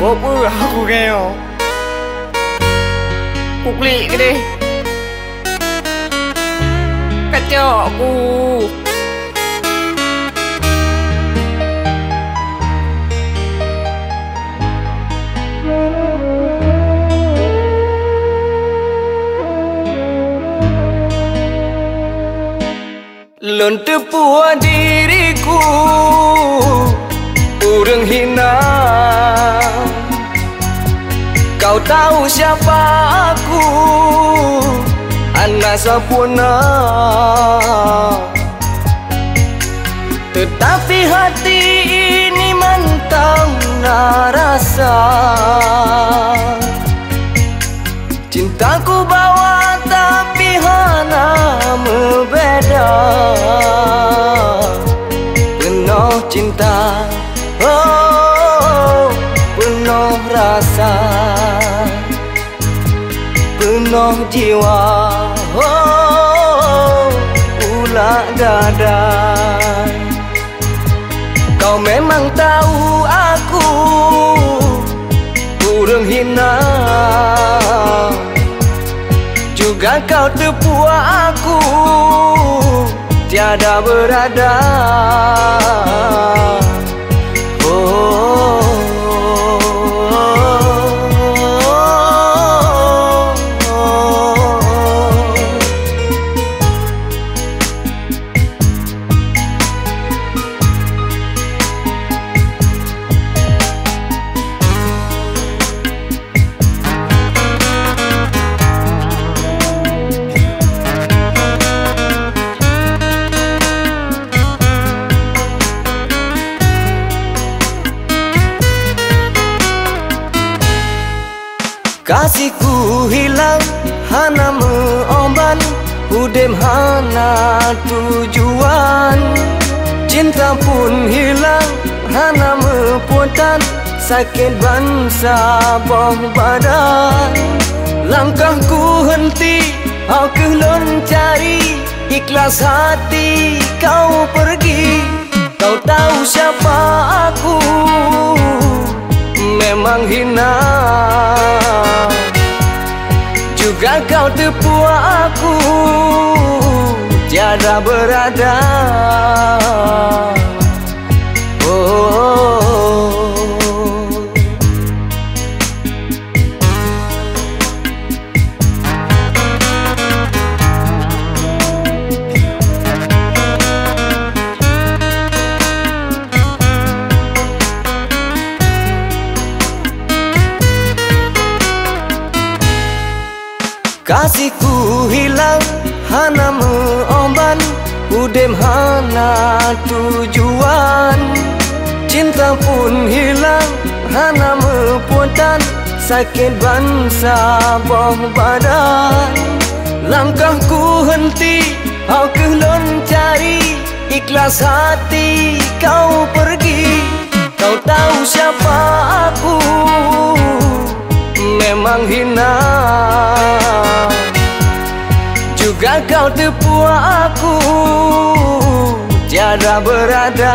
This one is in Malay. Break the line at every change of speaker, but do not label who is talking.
có bữa là cô nghèo cục lị cái đi. Cắt cho cô lớn tư pua đi tahu siapa aku. Anak sempurna Tetapi hati Penuh jiwa. Oh, Ulak dada Kau memang tahu aku. Kurang hina. Juga kau terpuak aku. Tiada berada. Oh Kasihku hilang Hana meomban Udem hana tujuan. Cinta pun hilang Hana meputan Sakit bangsa boh badan. Langkahku henti Kau kelon cari Ikhlas hati kau pergi. Kau tahu siapa aku? Memang hina kau terpuak aku. Tiada berada Kasihku hilang Hana meomban Udem hana tujuan. Cinta pun hilang Hana meputan Sakit bangsa boh badan. Langkahku henti Kau kelon cari Ikhlas hati kau pergi. Kau tahu siapa aku? Memang hina kau tipu aku. Tiada berada Tiada berada.